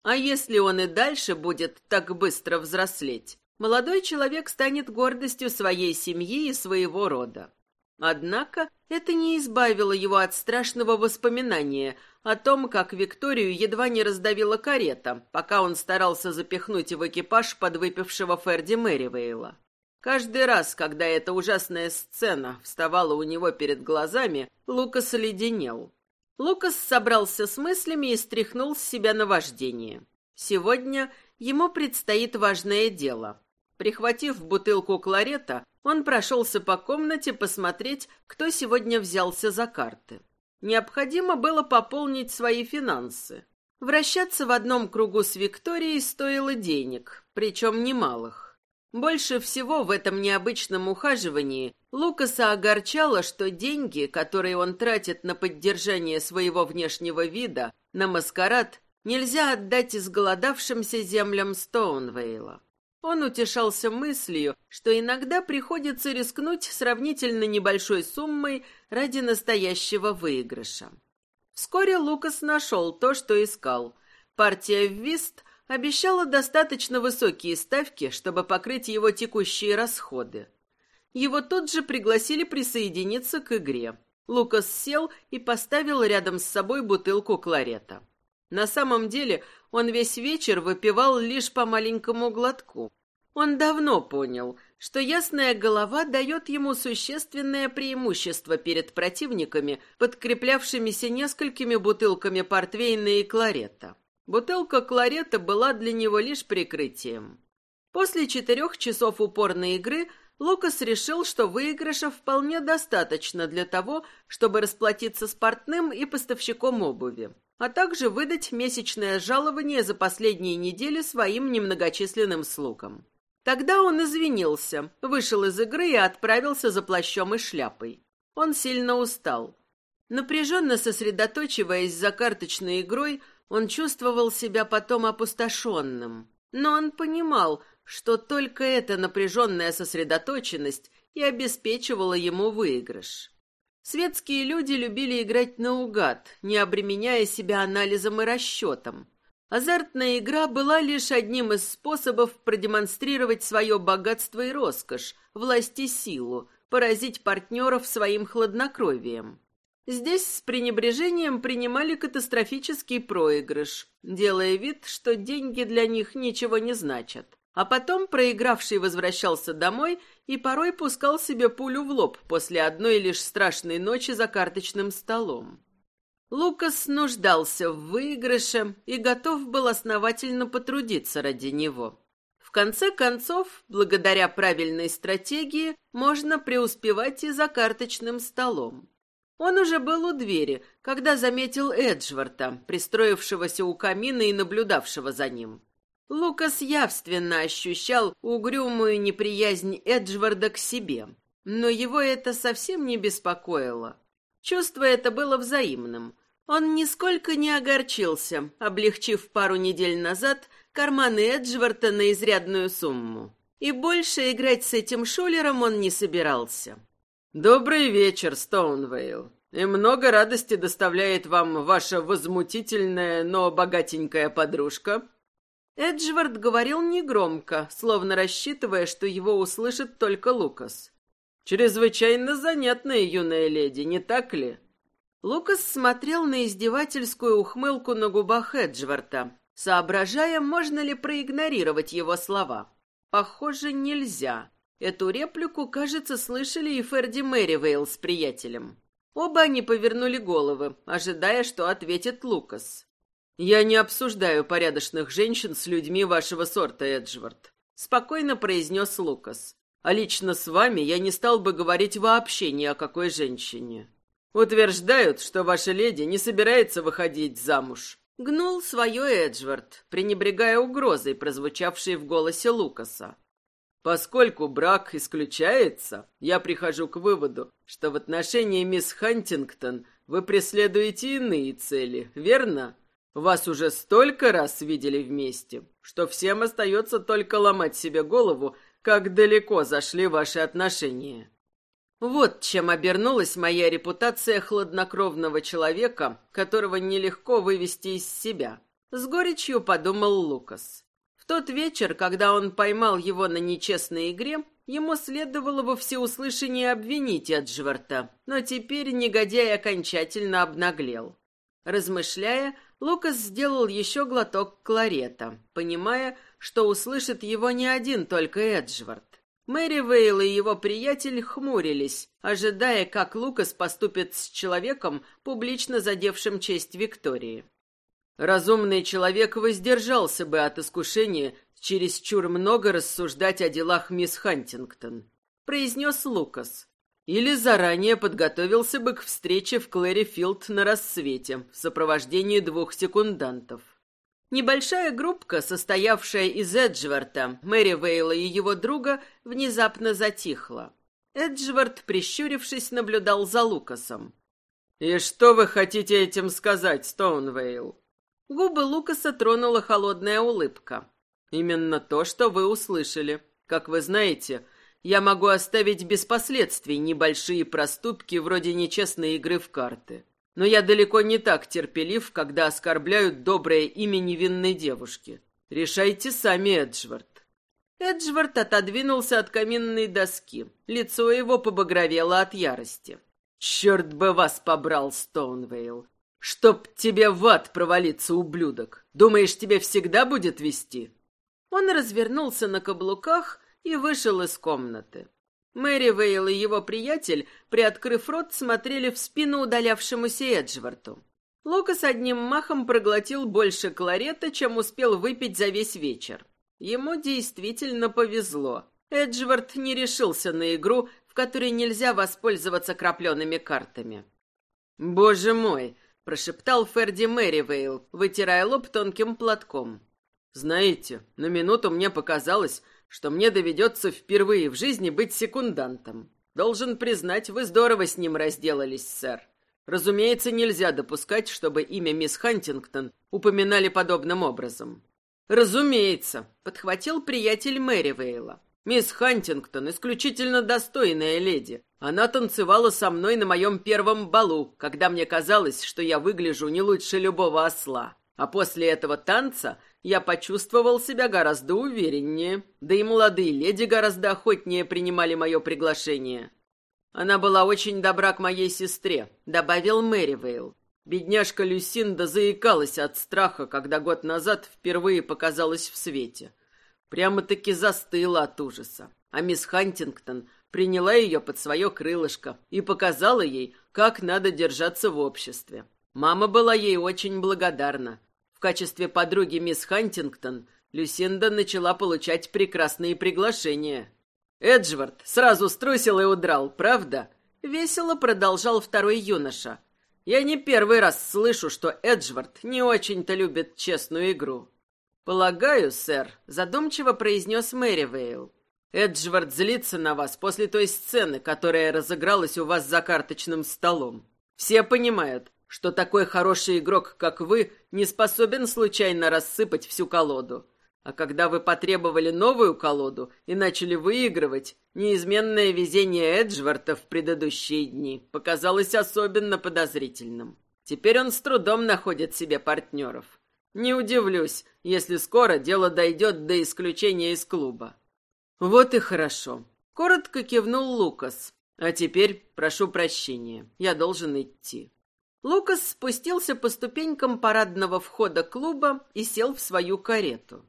А если он и дальше будет так быстро взрослеть, молодой человек станет гордостью своей семьи и своего рода. Однако это не избавило его от страшного воспоминания о том, как Викторию едва не раздавила карета, пока он старался запихнуть в экипаж подвыпившего Ферди Мэривейла. Каждый раз, когда эта ужасная сцена вставала у него перед глазами, Лукас леденел. Лукас собрался с мыслями и стряхнул с себя наваждение. Сегодня ему предстоит важное дело. Прихватив бутылку кларета, он прошелся по комнате посмотреть, кто сегодня взялся за карты. Необходимо было пополнить свои финансы. Вращаться в одном кругу с Викторией стоило денег, причем немалых. Больше всего в этом необычном ухаживании Лукаса огорчало, что деньги, которые он тратит на поддержание своего внешнего вида, на маскарад, нельзя отдать изголодавшимся землям Стоунвейла. Он утешался мыслью, что иногда приходится рискнуть сравнительно небольшой суммой ради настоящего выигрыша. Вскоре Лукас нашел то, что искал. Партия в вист обещала достаточно высокие ставки, чтобы покрыть его текущие расходы. Его тут же пригласили присоединиться к игре. Лукас сел и поставил рядом с собой бутылку кларета. На самом деле он весь вечер выпивал лишь по маленькому глотку. Он давно понял, что ясная голова дает ему существенное преимущество перед противниками, подкреплявшимися несколькими бутылками портвейна и кларета. Бутылка кларета была для него лишь прикрытием. После четырех часов упорной игры Лукас решил, что выигрыша вполне достаточно для того, чтобы расплатиться с портным и поставщиком обуви, а также выдать месячное жалование за последние недели своим немногочисленным слугам. Тогда он извинился, вышел из игры и отправился за плащом и шляпой. Он сильно устал. Напряженно сосредоточиваясь за карточной игрой, он чувствовал себя потом опустошенным. Но он понимал, что только эта напряженная сосредоточенность и обеспечивала ему выигрыш. Светские люди любили играть наугад, не обременяя себя анализом и расчетом. Азартная игра была лишь одним из способов продемонстрировать свое богатство и роскошь, власть и силу, поразить партнеров своим хладнокровием. Здесь с пренебрежением принимали катастрофический проигрыш, делая вид, что деньги для них ничего не значат. А потом проигравший возвращался домой и порой пускал себе пулю в лоб после одной лишь страшной ночи за карточным столом. Лукас нуждался в выигрыше и готов был основательно потрудиться ради него. В конце концов, благодаря правильной стратегии, можно преуспевать и за карточным столом. Он уже был у двери, когда заметил Эджварта, пристроившегося у камина и наблюдавшего за ним. Лукас явственно ощущал угрюмую неприязнь Эджварда к себе, но его это совсем не беспокоило. Чувство это было взаимным. Он нисколько не огорчился, облегчив пару недель назад карманы Эджварда на изрядную сумму. И больше играть с этим шулером он не собирался. «Добрый вечер, Стоунвейл. И много радости доставляет вам ваша возмутительная, но богатенькая подружка». Эджвард говорил негромко, словно рассчитывая, что его услышит только Лукас. Чрезвычайно занятная юная леди, не так ли? Лукас смотрел на издевательскую ухмылку на губах Эджварта, соображая, можно ли проигнорировать его слова. Похоже, нельзя. Эту реплику, кажется, слышали и Ферди Мэривейл с приятелем. Оба они повернули головы, ожидая, что ответит Лукас. «Я не обсуждаю порядочных женщин с людьми вашего сорта, Эджвард», — спокойно произнес Лукас. А лично с вами я не стал бы говорить вообще ни о какой женщине. Утверждают, что ваша леди не собирается выходить замуж. Гнул свое Эджвард, пренебрегая угрозой, прозвучавшей в голосе Лукаса. Поскольку брак исключается, я прихожу к выводу, что в отношении мисс Хантингтон вы преследуете иные цели, верно? Вас уже столько раз видели вместе, что всем остается только ломать себе голову как далеко зашли ваши отношения. Вот чем обернулась моя репутация хладнокровного человека, которого нелегко вывести из себя. С горечью подумал Лукас. В тот вечер, когда он поймал его на нечестной игре, ему следовало во всеуслышание обвинить Эджварта, но теперь негодяй окончательно обнаглел. Размышляя, Лукас сделал еще глоток кларета, понимая, что услышит его не один только Эджвард. Мэри Вейл и его приятель хмурились, ожидая, как Лукас поступит с человеком, публично задевшим честь Виктории. Разумный человек воздержался бы от искушения чересчур много рассуждать о делах мисс Хантингтон, произнес Лукас. Или заранее подготовился бы к встрече в Клэрифилд на рассвете в сопровождении двух секундантов. Небольшая группка, состоявшая из Эджварда, Мэри Вейла и его друга, внезапно затихла. Эджвард, прищурившись, наблюдал за Лукасом. «И что вы хотите этим сказать, Стоунвейл?» Губы Лукаса тронула холодная улыбка. «Именно то, что вы услышали. Как вы знаете, я могу оставить без последствий небольшие проступки вроде нечестной игры в карты. Но я далеко не так терпелив, когда оскорбляют доброе имя невинной девушки. Решайте сами, Эджвард. Эджвард отодвинулся от каминной доски. Лицо его побагровело от ярости. «Черт бы вас побрал, Стоунвейл! Чтоб тебе в ад провалиться, ублюдок! Думаешь, тебе всегда будет вести?» Он развернулся на каблуках и вышел из комнаты. Мэри Вейл и его приятель, приоткрыв рот, смотрели в спину удалявшемуся Эджварту. Лукас одним махом проглотил больше кларета, чем успел выпить за весь вечер. Ему действительно повезло. Эджвард не решился на игру, в которой нельзя воспользоваться крапленными картами. «Боже мой!» — прошептал Ферди Мэривейл, вытирая лоб тонким платком. «Знаете, на минуту мне показалось, что мне доведется впервые в жизни быть секундантом. Должен признать, вы здорово с ним разделались, сэр. Разумеется, нельзя допускать, чтобы имя мисс Хантингтон упоминали подобным образом. Разумеется, подхватил приятель Мэривейла. Мисс Хантингтон исключительно достойная леди. Она танцевала со мной на моем первом балу, когда мне казалось, что я выгляжу не лучше любого осла. А после этого танца я почувствовал себя гораздо увереннее, да и молодые леди гораздо охотнее принимали мое приглашение. Она была очень добра к моей сестре, добавил Мэривейл. Бедняжка Люсинда заикалась от страха, когда год назад впервые показалась в свете. Прямо-таки застыла от ужаса. А мисс Хантингтон приняла ее под свое крылышко и показала ей, как надо держаться в обществе. Мама была ей очень благодарна, в качестве подруги мисс Хантингтон Люсинда начала получать прекрасные приглашения. Эджвард сразу струсил и удрал, правда? Весело продолжал второй юноша. Я не первый раз слышу, что Эджвард не очень-то любит честную игру. «Полагаю, сэр», — задумчиво произнес Мэривейл. «Эджвард злится на вас после той сцены, которая разыгралась у вас за карточным столом. Все понимают, что такой хороший игрок, как вы, не способен случайно рассыпать всю колоду. А когда вы потребовали новую колоду и начали выигрывать, неизменное везение Эджварда в предыдущие дни показалось особенно подозрительным. Теперь он с трудом находит себе партнеров. Не удивлюсь, если скоро дело дойдет до исключения из клуба. Вот и хорошо. Коротко кивнул Лукас. А теперь прошу прощения, я должен идти. Лукас спустился по ступенькам парадного входа клуба и сел в свою карету.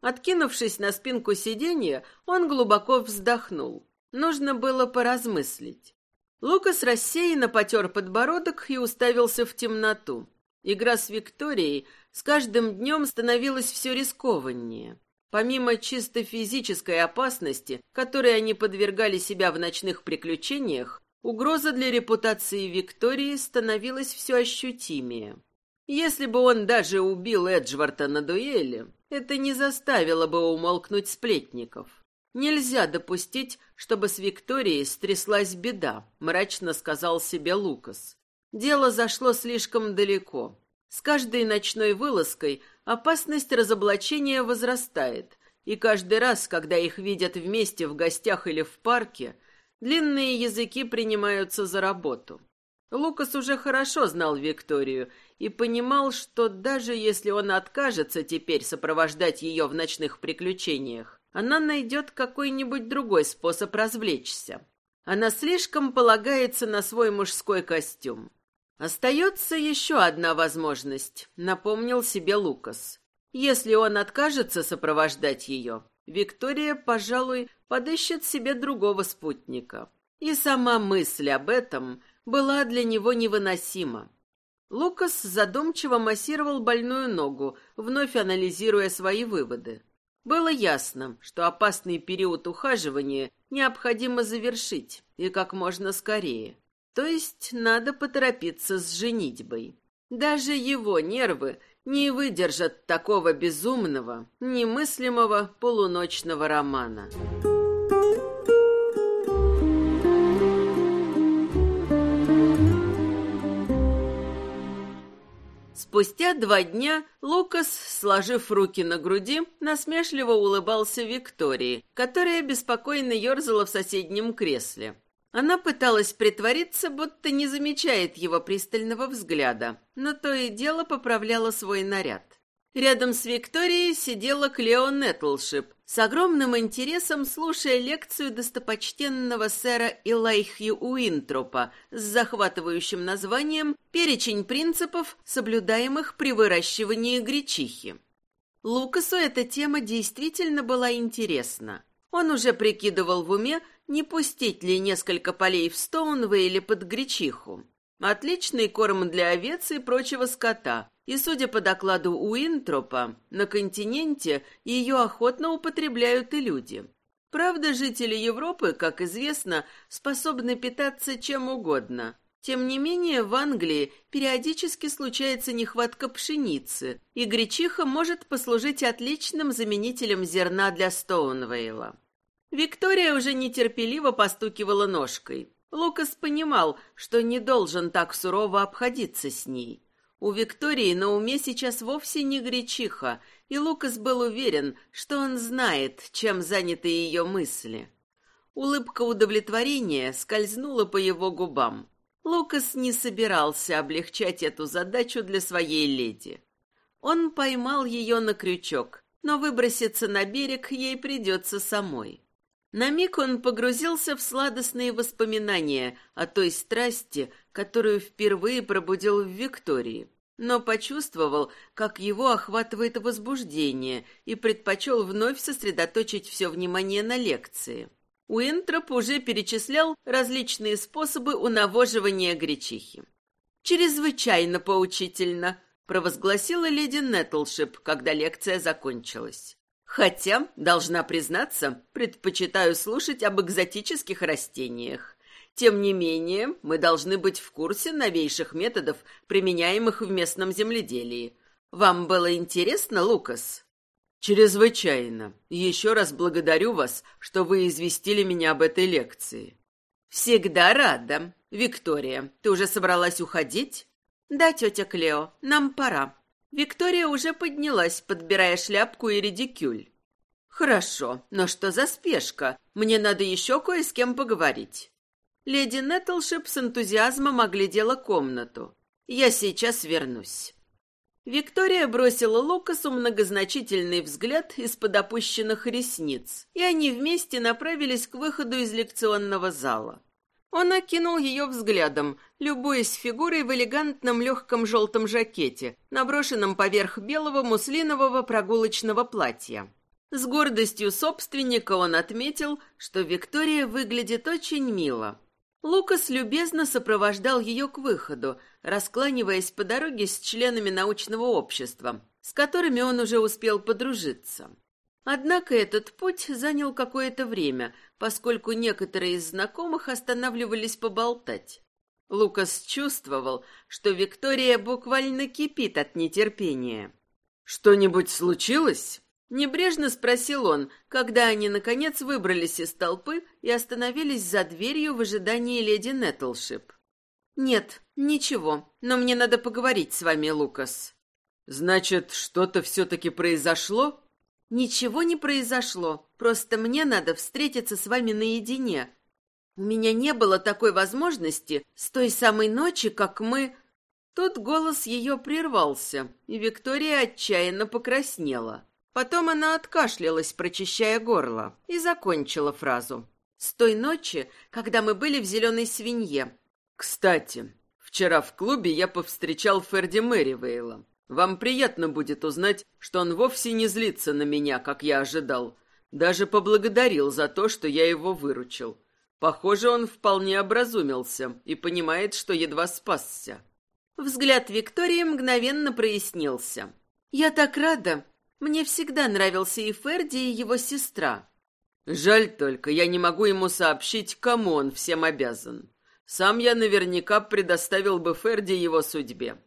Откинувшись на спинку сиденья, он глубоко вздохнул. Нужно было поразмыслить. Лукас рассеянно потер подбородок и уставился в темноту. Игра с Викторией с каждым днем становилась все рискованнее. Помимо чисто физической опасности, которой они подвергали себя в ночных приключениях, угроза для репутации Виктории становилась все ощутимее. Если бы он даже убил Эджварта на дуэли, это не заставило бы умолкнуть сплетников. «Нельзя допустить, чтобы с Викторией стряслась беда», — мрачно сказал себе Лукас. Дело зашло слишком далеко. С каждой ночной вылазкой опасность разоблачения возрастает, и каждый раз, когда их видят вместе в гостях или в парке, длинные языки принимаются за работу. Лукас уже хорошо знал Викторию и понимал, что даже если он откажется теперь сопровождать ее в ночных приключениях, она найдет какой-нибудь другой способ развлечься. Она слишком полагается на свой мужской костюм. Остается еще одна возможность, напомнил себе Лукас. Если он откажется сопровождать ее, Виктория, пожалуй, подыщет себе другого спутника. И сама мысль об этом была для него невыносима. Лукас задумчиво массировал больную ногу, вновь анализируя свои выводы. Было ясно, что опасный период ухаживания необходимо завершить, и как можно скорее. То есть надо поторопиться с женитьбой. Даже его нервы не выдержат такого безумного, немыслимого полуночного романа. Спустя два дня Лукас, сложив руки на груди, насмешливо улыбался Виктории, которая беспокойно ерзала в соседнем кресле. Она пыталась притвориться, будто не замечает его пристального взгляда, но то и дело поправляла свой наряд. Рядом с Викторией сидела Клео Нетлшип, с огромным интересом слушая лекцию достопочтенного сэра Илайхи Уинтропа с захватывающим названием «Перечень принципов, соблюдаемых при выращивании гречихи». Лукасу эта тема действительно была интересна. Он уже прикидывал в уме, не пустить ли несколько полей в Стоунвейле под гречиху. Отличный корм для овец и прочего скота. И, судя по докладу Уинтропа, на континенте ее охотно употребляют и люди. Правда, жители Европы, как известно, способны питаться чем угодно. Тем не менее, в Англии периодически случается нехватка пшеницы, и гречиха может послужить отличным заменителем зерна для Стоунвейла. Виктория уже нетерпеливо постукивала ножкой. Лукас понимал, что не должен так сурово обходиться с ней. У Виктории на уме сейчас вовсе не гречиха, и Лукас был уверен, что он знает, чем заняты ее мысли. Улыбка удовлетворения скользнула по его губам. Лукас не собирался облегчать эту задачу для своей леди. Он поймал ее на крючок, но выброситься на берег ей придется самой. На миг он погрузился в сладостные воспоминания о той страсти, которую впервые пробудил в Виктории, но почувствовал, как его охватывает возбуждение, и предпочел вновь сосредоточить все внимание на лекции. Уинтроп уже перечислял различные способы унавоживания гречихи. «Чрезвычайно поучительно», — провозгласила леди Нетлшип, когда лекция закончилась. Хотя, должна признаться, предпочитаю слушать об экзотических растениях. Тем не менее, мы должны быть в курсе новейших методов, применяемых в местном земледелии. Вам было интересно, Лукас? «Чрезвычайно. Еще раз благодарю вас, что вы известили меня об этой лекции». «Всегда рада. Виктория, ты уже собралась уходить?» «Да, тетя Клео, нам пора». Виктория уже поднялась, подбирая шляпку и редикюль. «Хорошо, но что за спешка? Мне надо еще кое с кем поговорить». Леди Неттлшип с энтузиазмом оглядела комнату. «Я сейчас вернусь». Виктория бросила Лукасу многозначительный взгляд из-под опущенных ресниц, и они вместе направились к выходу из лекционного зала. Он окинул ее взглядом, любуясь фигурой в элегантном легком желтом жакете, наброшенном поверх белого муслинового прогулочного платья. С гордостью собственника он отметил, что Виктория выглядит очень мило. Лукас любезно сопровождал ее к выходу, раскланиваясь по дороге с членами научного общества, с которыми он уже успел подружиться. Однако этот путь занял какое-то время, поскольку некоторые из знакомых останавливались поболтать. Лукас чувствовал, что Виктория буквально кипит от нетерпения. «Что-нибудь случилось?» Небрежно спросил он, когда они, наконец, выбрались из толпы и остановились за дверью в ожидании леди Неттлшип. «Нет, ничего, но мне надо поговорить с вами, Лукас». «Значит, что-то все-таки произошло?» «Ничего не произошло, просто мне надо встретиться с вами наедине. У меня не было такой возможности с той самой ночи, как мы...» Тут голос ее прервался, и Виктория отчаянно покраснела. Потом она откашлялась, прочищая горло, и закончила фразу. «С той ночи, когда мы были в «Зеленой свинье». «Кстати, вчера в клубе я повстречал Ферди Мэривейла. Вам приятно будет узнать, что он вовсе не злится на меня, как я ожидал. Даже поблагодарил за то, что я его выручил. Похоже, он вполне образумился и понимает, что едва спасся». Взгляд Виктории мгновенно прояснился. «Я так рада, мне всегда нравился и Ферди, и его сестра. Жаль только, я не могу ему сообщить, кому он всем обязан. Сам я наверняка предоставил бы Ферди его судьбе.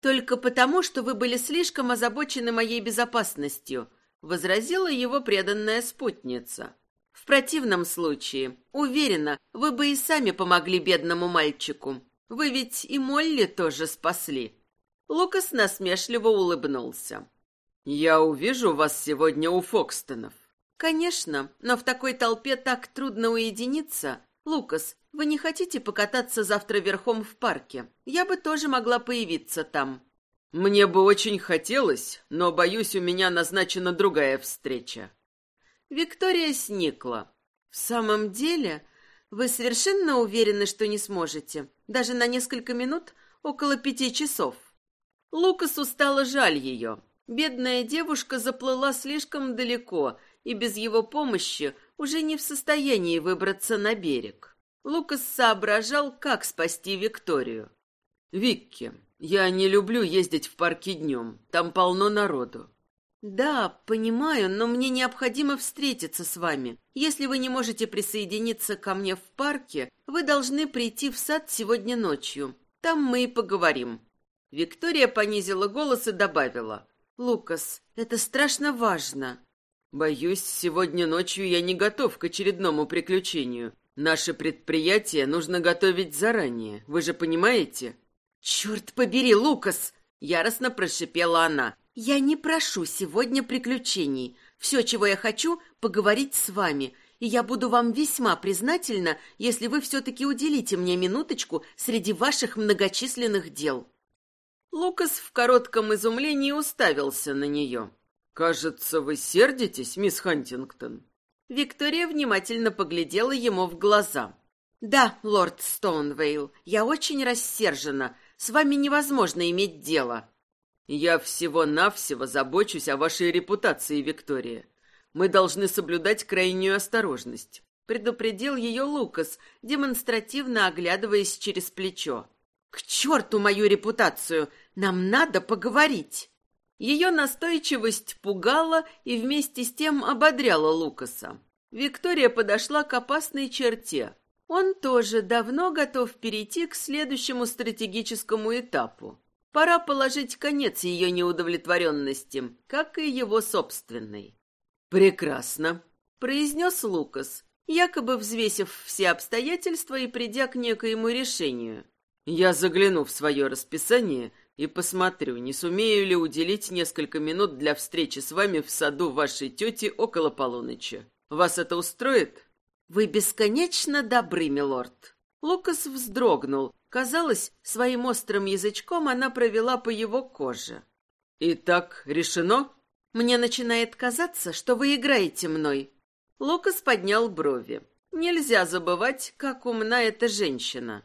Только потому, что вы были слишком озабочены моей безопасностью, возразила его преданная спутница. В противном случае, уверена, вы бы и сами помогли бедному мальчику. Вы ведь и Молли тоже спасли. Лукас насмешливо улыбнулся. «Я увижу вас сегодня у Фокстонов». «Конечно, но в такой толпе так трудно уединиться. Лукас, вы не хотите покататься завтра верхом в парке? Я бы тоже могла появиться там». «Мне бы очень хотелось, но, боюсь, у меня назначена другая встреча». Виктория сникла. «В самом деле, вы совершенно уверены, что не сможете? Даже на несколько минут? Около пяти часов?» Лукасу стало жаль ее. Бедная девушка заплыла слишком далеко и без его помощи уже не в состоянии выбраться на берег. Лукас соображал, как спасти Викторию. «Викки, я не люблю ездить в парке днем. Там полно народу». «Да, понимаю, но мне необходимо встретиться с вами. Если вы не можете присоединиться ко мне в парке, вы должны прийти в сад сегодня ночью. Там мы и поговорим». Виктория понизила голос и добавила. «Лукас, это страшно важно». «Боюсь, сегодня ночью я не готов к очередному приключению. Наше предприятие нужно готовить заранее, вы же понимаете?» «Черт побери, Лукас!» — яростно прошипела она. «Я не прошу сегодня приключений. Все, чего я хочу, поговорить с вами, и я буду вам весьма признательна, если вы все-таки уделите мне минуточку среди ваших многочисленных дел». Лукас в коротком изумлении уставился на нее. «Кажется, вы сердитесь, мисс Хантингтон?» Виктория внимательно поглядела ему в глаза. «Да, лорд Стоунвейл, я очень рассержена. С вами невозможно иметь дело». «Я всего-навсего забочусь о вашей репутации, Виктория. Мы должны соблюдать крайнюю осторожность», — предупредил ее Лукас, демонстративно оглядываясь через плечо. «К черту мою репутацию! Нам надо поговорить!» Ее настойчивость пугала и вместе с тем ободряла Лукаса. Виктория подошла к опасной черте. Он тоже давно готов перейти к следующему стратегическому этапу. Пора положить конец ее неудовлетворенности, как и его собственной. «Прекрасно», — произнес Лукас, якобы взвесив все обстоятельства и придя к некоему решению. «Я загляну в свое расписание и посмотрю, не сумею ли уделить несколько минут для встречи с вами в саду вашей тети около полуночи. Вас это устроит?» «Вы бесконечно добры, милорд». Лукас вздрогнул. Казалось, своим острым язычком она провела по его коже. «Итак, решено?» «Мне начинает казаться, что вы играете мной». Лукас поднял брови. «Нельзя забывать, как умна эта женщина».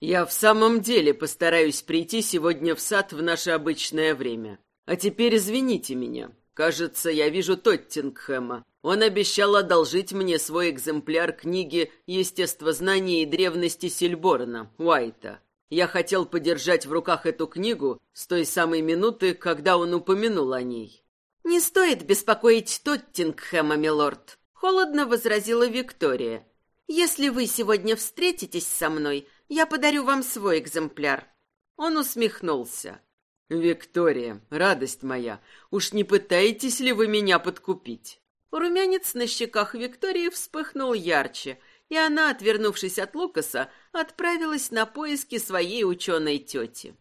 «Я в самом деле постараюсь прийти сегодня в сад в наше обычное время. А теперь извините меня. Кажется, я вижу Тоттингхэма. Он обещал одолжить мне свой экземпляр книги «Естествознание и древности Сильборна» Уайта. Я хотел подержать в руках эту книгу с той самой минуты, когда он упомянул о ней. «Не стоит беспокоить Тоттингхэма, милорд», — холодно возразила Виктория. «Если вы сегодня встретитесь со мной, я подарю вам свой экземпляр». Он усмехнулся. «Виктория, радость моя, уж не пытаетесь ли вы меня подкупить?» Румянец на щеках Виктории вспыхнул ярче, и она, отвернувшись от Лукаса, отправилась на поиски своей ученой тети.